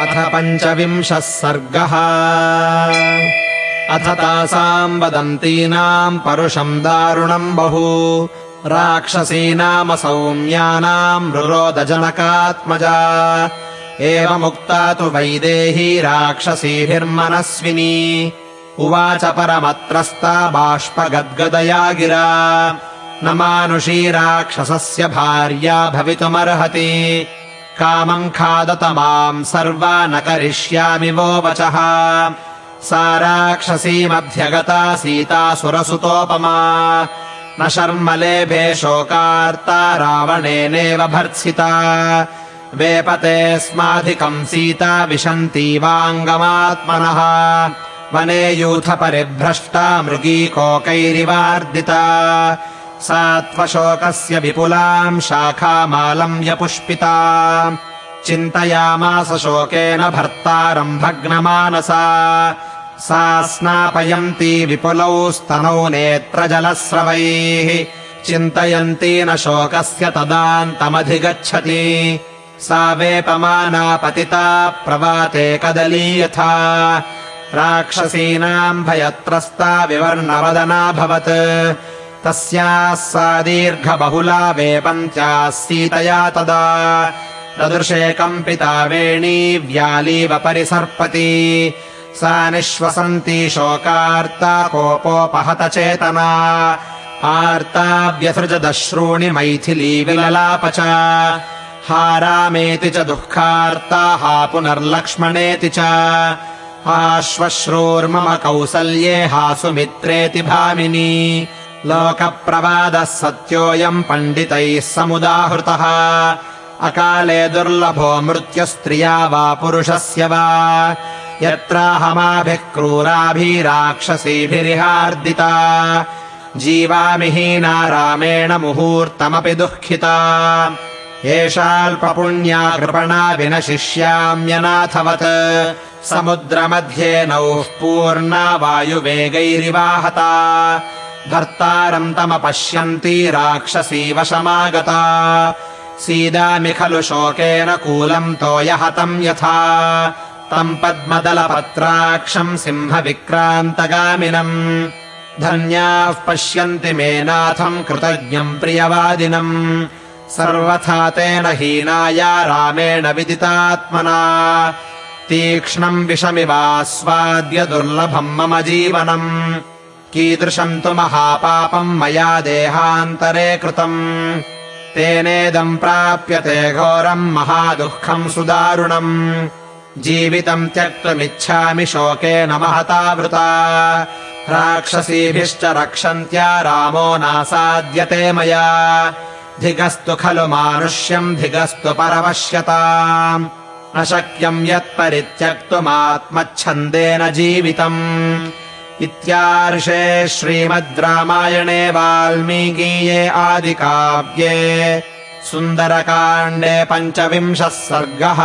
अथ पञ्चविंशः सर्गः। अथ तासाम् वदन्तीनाम् परुषम् दारुणम् बहु। राक्षसीनाम सौम्यानाम् रुरोदजनकात्मजा। एवमुक्ता तु वैदेही राक्षसीभिर्मनस्विनी। उवाच परमत्रस्ता बाष्पगद्गदया गिरा न मानुषी राक्षसस्य भार्या भवितुमर्हति कामम् खादत माम् सर्वा न करिष्यामि वो वचः सा राक्षसीमध्यगता सीता सुरसुतोपमा। न शर्मलेभे शोकार्ता रावणेनेव भर्त्सिता। वेपते स्माधिकम् सीता विशन्तीवाङ्गमात्मनः वने यूथपरिभ्रष्टा मृगीकोकैरिवार्दिता सा त्वशोकस्य विपुलाम् शाखामालम् व्यपुष्पिता चिन्तयामास शोकेन भर्तारम् भग्नमानसा। सा स्नापयन्ती विपुलौ स्तनौ नेत्रजलस्रवैः। चिन्तयन्ती न शोकस्य तदान्तमधिगच्छति। सा वेपमाना पतिता प्रवाते कदली यथा। राक्षसीनाम् भयत्रस्ता विवर्णवदनाभवत् तस्याः सा दीर्घबहुला वेपन्त्याः सीतया तदा। ददृशे कम्पिता वेणी व्यालीव परिसर्पति। सा निःश्वसन्ती शोकार्ता कोपोपहत चेतना। आर्ता व्यसृजदश्रूणि मैथिली विललाप च हारामेति च दुःखार्ता हा पुनर्लक्ष्मणेति च। आश्वश्रूर्मम कौसल्ये हा सुमित्रेति भामिनी लोकप्रवादः सत्योऽयम् पण्डितैः समुदाहृतः। अकाले दुर्लभो मृत्युस्त्रिया वा पुरुषस्य वा। यत्राहमाभिः क्रूराभिराक्षसीभिरिहार्दिता। जीवामिहीना रामेण मुहूर्तमपि दुःखिता। एषाल्पपुण्या कृपणा विनशिष्याम्यनाथवत्। समुद्रमध्ये नौः पूर्णा वायुवेगैरिवाहता भर्तारम् तमपश्यन्ती राक्षसी वशमागता सीदामि खलु शोकेन कूलम् तोयहतम् यथा। तम् पद्मदलपत्राक्षम् सिंहविक्रान्तगामिनम्। धन्याः पश्यन्ति मे नाथम् कृतज्ञम् प्रियवादिनम्। सर्वथा तेन हीनाया रामेण विदितात्मना। तीक्ष्णम् विषमिवास्वाद्य दुर्लभम् मम जीवनम् कीदृशम् तु महापापम् मया देहान्तरे कृतम्। तेनेदम् प्राप्यते घोरम् महादुःखम् सुदारुणम्। जीवितम् त्यक्तुमिच्छामि शोकेन महता वृता राक्षसीभिश्च रक्षन्त्या रामो नासाद्यते मया। धिगस्तु खलु मानुष्यम् धिगस्तु परवश्यता न शक्यम् यत्परित्यक्तुमात्मच्छन्देन जीवितम् इत्यार्षे श्रीमद् रामायणे वाल्मीकीये आदिकाव्ये सुन्दरकाण्डे पञ्चविंशः सर्गः